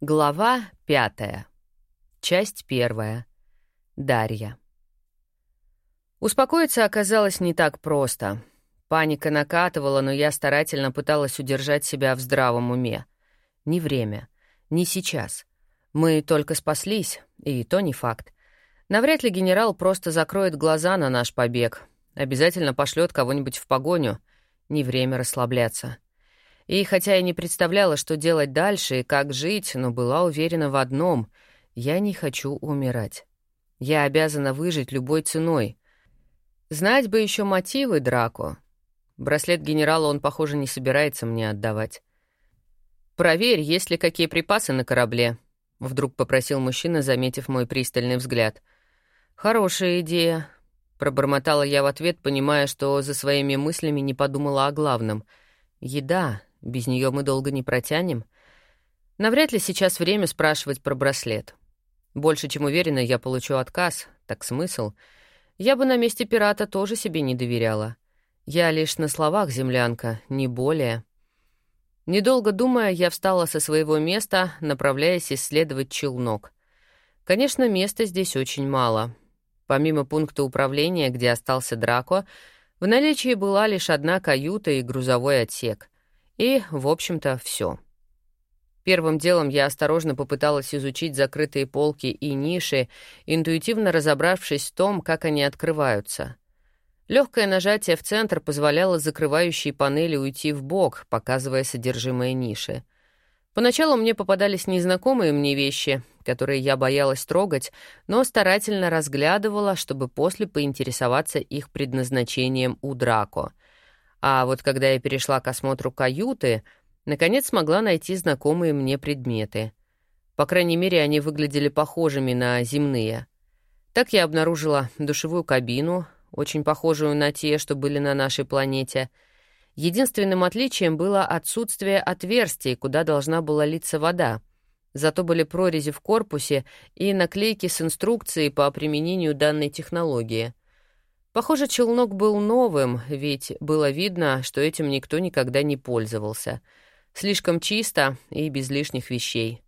Глава пятая. Часть первая. Дарья. Успокоиться оказалось не так просто. Паника накатывала, но я старательно пыталась удержать себя в здравом уме. Не время. Не сейчас. Мы только спаслись, и то не факт. Навряд ли генерал просто закроет глаза на наш побег. Обязательно пошлет кого-нибудь в погоню. Не время расслабляться. И хотя я не представляла, что делать дальше и как жить, но была уверена в одном — я не хочу умирать. Я обязана выжить любой ценой. Знать бы еще мотивы Драко. Браслет генерала он, похоже, не собирается мне отдавать. «Проверь, есть ли какие припасы на корабле», — вдруг попросил мужчина, заметив мой пристальный взгляд. «Хорошая идея», — пробормотала я в ответ, понимая, что за своими мыслями не подумала о главном. «Еда, без нее мы долго не протянем. Навряд ли сейчас время спрашивать про браслет. Больше чем уверена, я получу отказ, так смысл. Я бы на месте пирата тоже себе не доверяла. Я лишь на словах землянка, не более. Недолго думая, я встала со своего места, направляясь исследовать челнок. Конечно, места здесь очень мало. Помимо пункта управления, где остался Драко, в наличии была лишь одна каюта и грузовой отсек — и, в общем-то, все. Первым делом я осторожно попыталась изучить закрытые полки и ниши, интуитивно разобравшись в том, как они открываются. Легкое нажатие в центр позволяло закрывающей панели уйти в бок, показывая содержимое ниши. Поначалу мне попадались незнакомые мне вещи, которые я боялась трогать, но старательно разглядывала, чтобы после поинтересоваться их предназначением у Драко — а вот когда я перешла к осмотру каюты, наконец смогла найти знакомые мне предметы. По крайней мере, они выглядели похожими на земные. Так я обнаружила душевую кабину, очень похожую на те, что были на нашей планете. Единственным отличием было отсутствие отверстий, куда должна была литься вода. Зато были прорези в корпусе и наклейки с инструкцией по применению данной технологии. Похоже, челнок был новым, ведь было видно, что этим никто никогда не пользовался. Слишком чисто и без лишних вещей.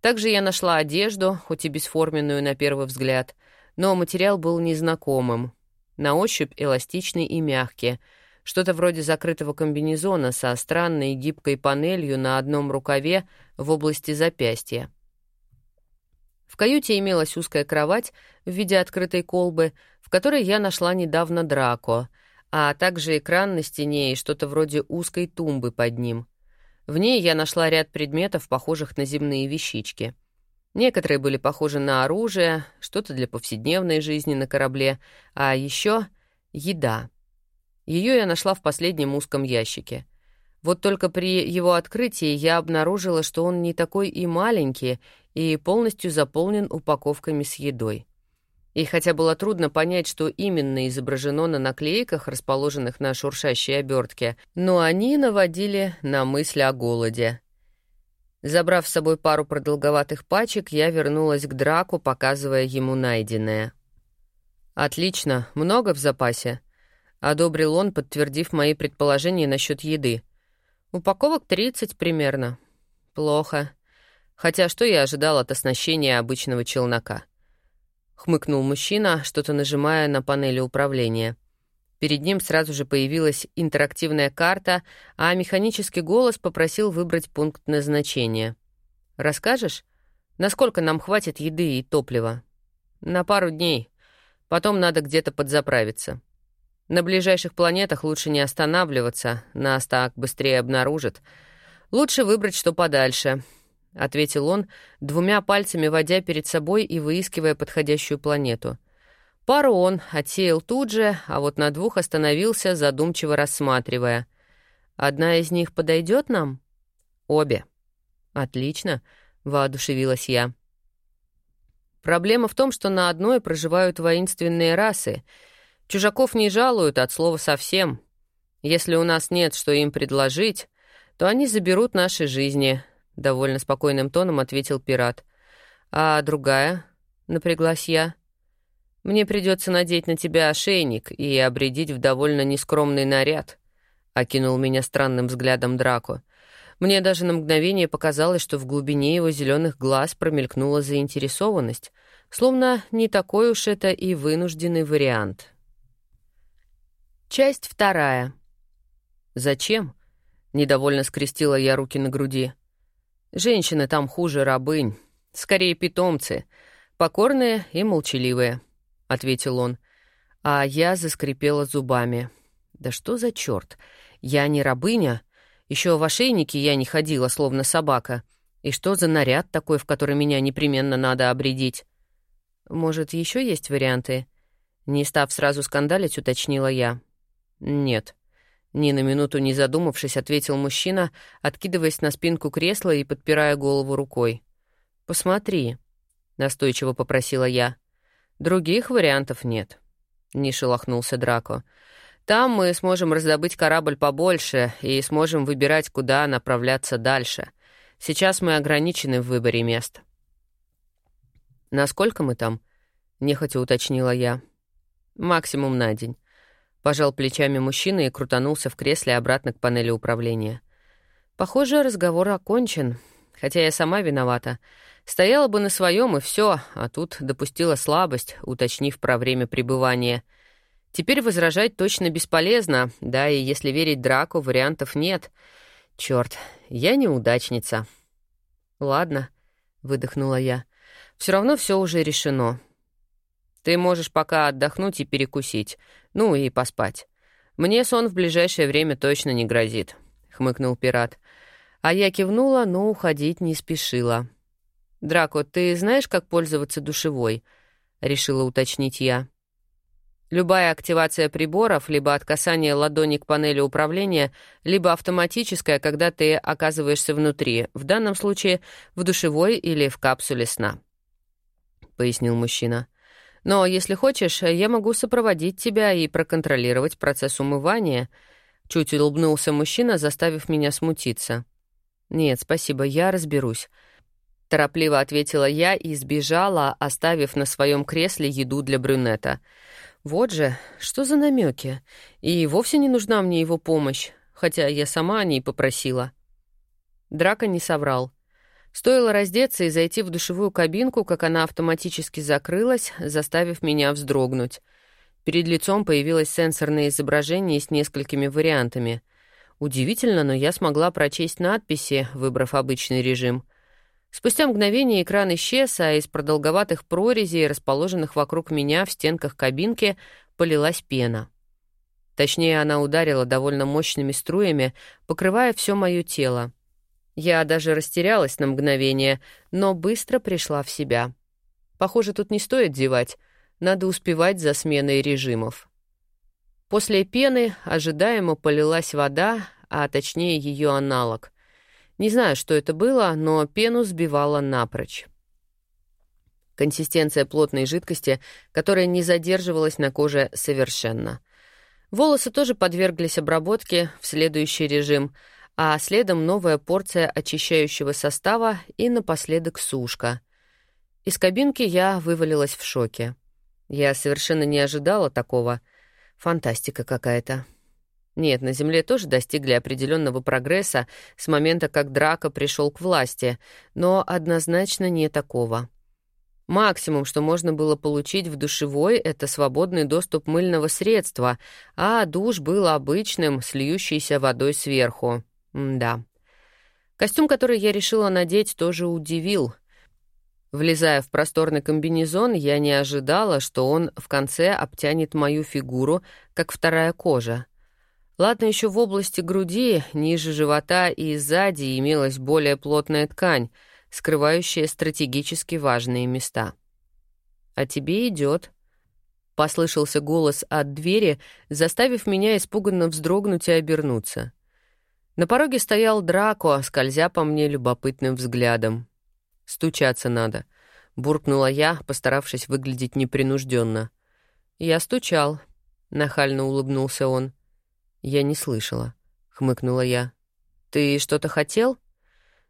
Также я нашла одежду, хоть и бесформенную на первый взгляд, но материал был незнакомым. На ощупь эластичный и мягкий, что-то вроде закрытого комбинезона со странной гибкой панелью на одном рукаве в области запястья. В каюте имелась узкая кровать в виде открытой колбы, которой я нашла недавно Драко, а также экран на стене и что-то вроде узкой тумбы под ним. В ней я нашла ряд предметов, похожих на земные вещички. Некоторые были похожи на оружие, что-то для повседневной жизни на корабле, а еще еда. Ее я нашла в последнем узком ящике. Вот только при его открытии я обнаружила, что он не такой и маленький, и полностью заполнен упаковками с едой. И хотя было трудно понять, что именно изображено на наклейках, расположенных на шуршащей обертке, но они наводили на мысль о голоде. Забрав с собой пару продолговатых пачек, я вернулась к Драку, показывая ему найденное. «Отлично, много в запасе», — одобрил он, подтвердив мои предположения насчет еды. «Упаковок 30 примерно. Плохо. Хотя что я ожидал от оснащения обычного челнока? Хмыкнул мужчина, что-то нажимая на панели управления. Перед ним сразу же появилась интерактивная карта, а механический голос попросил выбрать пункт назначения. «Расскажешь, насколько нам хватит еды и топлива?» «На пару дней. Потом надо где-то подзаправиться. На ближайших планетах лучше не останавливаться, нас так быстрее обнаружат. Лучше выбрать что подальше, — ответил он, двумя пальцами водя перед собой и выискивая подходящую планету. Пару он отсеял тут же, а вот на двух остановился, задумчиво рассматривая. «Одна из них подойдет нам?» «Обе». «Отлично», — воодушевилась я. Проблема в том, что на одной проживают воинственные расы. Чужаков не жалуют от слова совсем. Если у нас нет, что им предложить, то они заберут наши жизни, — довольно спокойным тоном ответил пират. «А другая?» — напряглась я. «Мне придется надеть на тебя ошейник и обрядить в довольно нескромный наряд», — окинул меня странным взглядом Драко. Мне даже на мгновение показалось, что в глубине его зеленых глаз промелькнула заинтересованность, словно не такой уж это и вынужденный вариант. Часть вторая. «Зачем?» — недовольно скрестила я руки на груди. «Женщины там хуже рабынь, скорее питомцы, покорные и молчаливые», — ответил он. А я заскрипела зубами. «Да что за черт? Я не рабыня, еще в ошейнике я не ходила, словно собака. И что за наряд такой, в который меня непременно надо обредить? Может, еще есть варианты? Не став сразу скандалить, уточнила я. Нет. Ни на минуту не задумавшись, ответил мужчина, откидываясь на спинку кресла и подпирая голову рукой. «Посмотри», — настойчиво попросила я. «Других вариантов нет», — не шелохнулся Драко. Там мы сможем раздобыть корабль побольше и сможем выбирать, куда направляться дальше. Сейчас мы ограничены в выборе мест. «Насколько мы там?» — нехотя уточнила я. «Максимум на день». Пожал плечами мужчина и крутанулся в кресле обратно к панели управления. Похоже, разговор окончен, хотя я сама виновата. Стояла бы на своем и все, а тут допустила слабость, уточнив про время пребывания — Теперь возражать точно бесполезно, да и если верить Драку, вариантов нет. Черт, я неудачница. Ладно, выдохнула я. Все равно все уже решено. Ты можешь пока отдохнуть и перекусить, ну и поспать. Мне сон в ближайшее время точно не грозит, хмыкнул пират. А я кивнула, но уходить не спешила. Драко, ты знаешь, как пользоваться душевой? решила уточнить я. Любая активация приборов, либо от касания ладони к панели управления, либо автоматическая, когда ты оказываешься внутри, в данном случае в душевой или в капсуле сна», — пояснил мужчина. «Но если хочешь, я могу сопроводить тебя и проконтролировать процесс умывания», — чуть улыбнулся мужчина, заставив меня смутиться. «Нет, спасибо, я разберусь». Торопливо ответила я и сбежала, оставив на своем кресле еду для брюнета — вот же, что за намеки. И вовсе не нужна мне его помощь, хотя я сама о ней попросила. Драка не соврал. Стоило раздеться и зайти в душевую кабинку, как она автоматически закрылась, заставив меня вздрогнуть. Перед лицом появилось сенсорное изображение с несколькими вариантами. Удивительно, но я смогла прочесть надписи, выбрав обычный режим. Спустя мгновение экран исчез, а из продолговатых прорезей, расположенных вокруг меня в стенках кабинки, полилась пена. Точнее, она ударила довольно мощными струями, покрывая все мое тело. Я даже растерялась на мгновение, но быстро пришла в себя. Похоже, тут не стоит зевать, надо успевать за сменой режимов. После пены ожидаемо полилась вода, а точнее ее аналог — не знаю, что это было, но пену сбивала напрочь. Консистенция плотной жидкости, которая не задерживалась на коже совершенно. Волосы тоже подверглись обработке в следующий режим, а следом новая порция очищающего состава и напоследок сушка. Из кабинки я вывалилась в шоке. Я совершенно не ожидала такого. Фантастика какая-то. Нет, на Земле тоже достигли определенного прогресса с момента, как Драко пришел к власти, но однозначно не такого. Максимум, что можно было получить в душевой, это свободный доступ мыльного средства, а душ был обычным, с водой сверху. М да. Костюм, который я решила надеть, тоже удивил. Влезая в просторный комбинезон, я не ожидала, что он в конце обтянет мою фигуру, как вторая кожа. Ладно, еще в области груди, ниже живота и сзади имелась более плотная ткань, скрывающая стратегически важные места. «А тебе идет», — послышался голос от двери, заставив меня испуганно вздрогнуть и обернуться. На пороге стоял Драко, скользя по мне любопытным взглядом. «Стучаться надо», — буркнула я, постаравшись выглядеть непринужденно. «Я стучал», — нахально улыбнулся он. «Я не слышала», — хмыкнула я. «Ты что-то хотел?»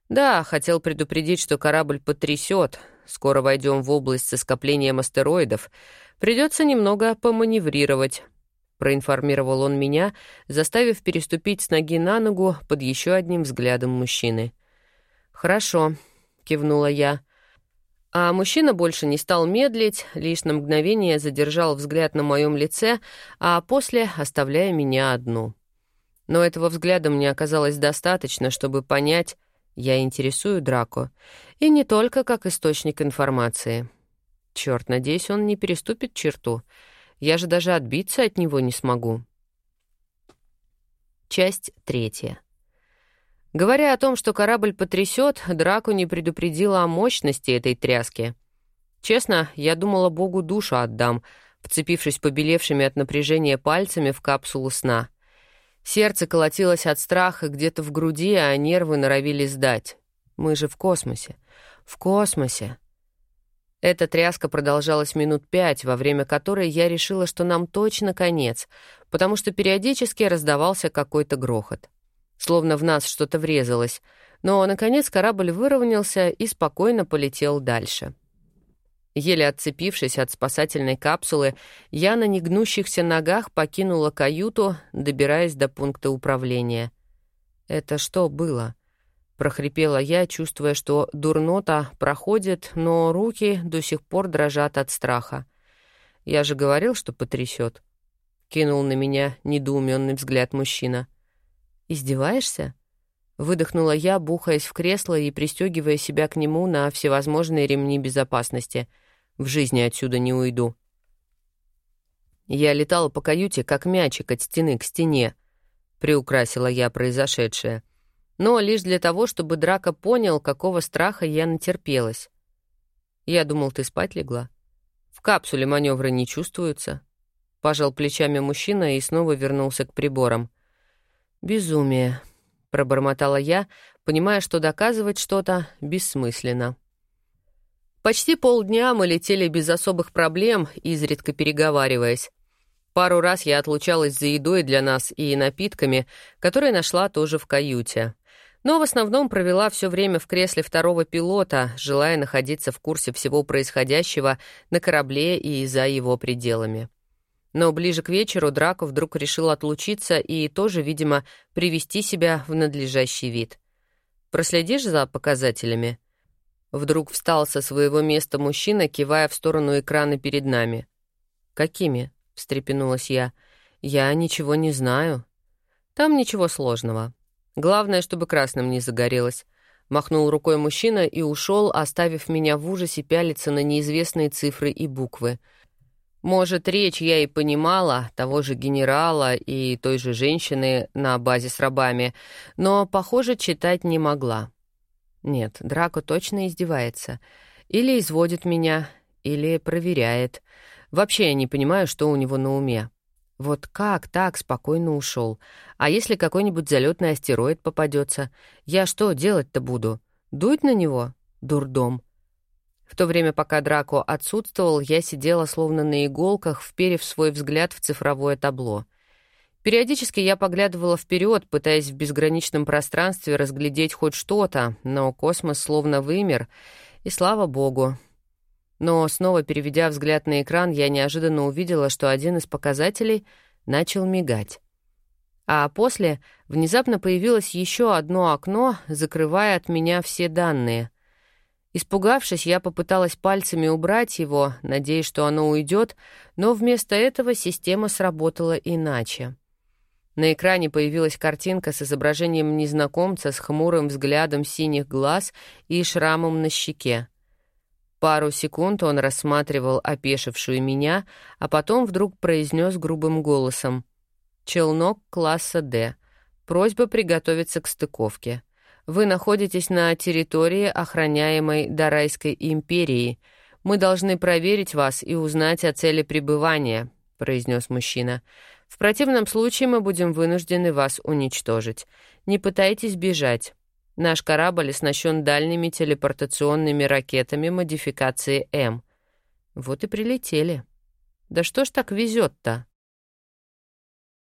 «Да, хотел предупредить, что корабль потрясет. Скоро войдем в область со скоплением астероидов. Придется немного поманеврировать». Проинформировал он меня, заставив переступить с ноги на ногу под еще одним взглядом мужчины. «Хорошо», — кивнула я. А мужчина больше не стал медлить, лишь на мгновение задержал взгляд на моем лице, а после оставляя меня одну. Но этого взгляда мне оказалось достаточно, чтобы понять, я интересую Драко, и не только как источник информации. Черт, надеюсь, он не переступит черту. Я же даже отбиться от него не смогу. Часть третья. Говоря о том, что корабль потрясет, Драку не предупредила о мощности этой тряски. Честно, я думала, Богу душу отдам, вцепившись побелевшими от напряжения пальцами в капсулу сна. Сердце колотилось от страха где-то в груди, а нервы норовили сдать. Мы же в космосе. В космосе. Эта тряска продолжалась минут пять, во время которой я решила, что нам точно конец, потому что периодически раздавался какой-то грохот словно в нас что-то врезалось, но, наконец, корабль выровнялся и спокойно полетел дальше. Еле отцепившись от спасательной капсулы, я на негнущихся ногах покинула каюту, добираясь до пункта управления. «Это что было?» — прохрипела я, чувствуя, что дурнота проходит, но руки до сих пор дрожат от страха. «Я же говорил, что потрясет», — кинул на меня недоуменный взгляд мужчина. — «Издеваешься?» Выдохнула я, бухаясь в кресло и пристегивая себя к нему на всевозможные ремни безопасности. В жизни отсюда не уйду. Я летала по каюте, как мячик от стены к стене, приукрасила я произошедшее. Но лишь для того, чтобы Драка понял, какого страха я натерпелась. Я думал, ты спать легла. В капсуле маневры не чувствуются. Пожал плечами мужчина и снова вернулся к приборам. «Безумие», — пробормотала я, понимая, что доказывать что-то бессмысленно. Почти полдня мы летели без особых проблем, изредка переговариваясь. Пару раз я отлучалась за едой для нас и напитками, которые нашла тоже в каюте. Но в основном провела все время в кресле второго пилота, желая находиться в курсе всего происходящего на корабле и за его пределами. Но ближе к вечеру Драко вдруг решил отлучиться и тоже, видимо, привести себя в надлежащий вид. «Проследишь за показателями?» Вдруг встал со своего места мужчина, кивая в сторону экрана перед нами. «Какими?» — встрепенулась я. «Я ничего не знаю». «Там ничего сложного. Главное, чтобы красным не загорелось». Махнул рукой мужчина и ушел, оставив меня в ужасе пялиться на неизвестные цифры и буквы — может, речь я и понимала, того же генерала и той же женщины на базе с рабами, но, похоже, читать не могла. Нет, Драко точно издевается. Или изводит меня, или проверяет. Вообще я не понимаю, что у него на уме. Вот как так спокойно ушел? А если какой-нибудь залетный астероид попадется? Я что делать-то буду? Дуть на него? Дурдом. В то время, пока Драко отсутствовал, я сидела словно на иголках, вперев свой взгляд в цифровое табло. Периодически я поглядывала вперед, пытаясь в безграничном пространстве разглядеть хоть что-то, но космос словно вымер, и слава богу. Но снова переведя взгляд на экран, я неожиданно увидела, что один из показателей начал мигать. А после внезапно появилось еще одно окно, закрывая от меня все данные — Испугавшись, я попыталась пальцами убрать его, надеясь, что оно уйдет, но вместо этого система сработала иначе. На экране появилась картинка с изображением незнакомца с хмурым взглядом синих глаз и шрамом на щеке. Пару секунд он рассматривал опешившую меня, а потом вдруг произнес грубым голосом. «Челнок класса «Д». Просьба приготовиться к стыковке». Вы находитесь на территории, охраняемой Дарайской империей. Мы должны проверить вас и узнать о цели пребывания», — произнес мужчина. «В противном случае мы будем вынуждены вас уничтожить. Не пытайтесь бежать. Наш корабль оснащен дальними телепортационными ракетами модификации М. Вот и прилетели. Да что ж так везет-то?»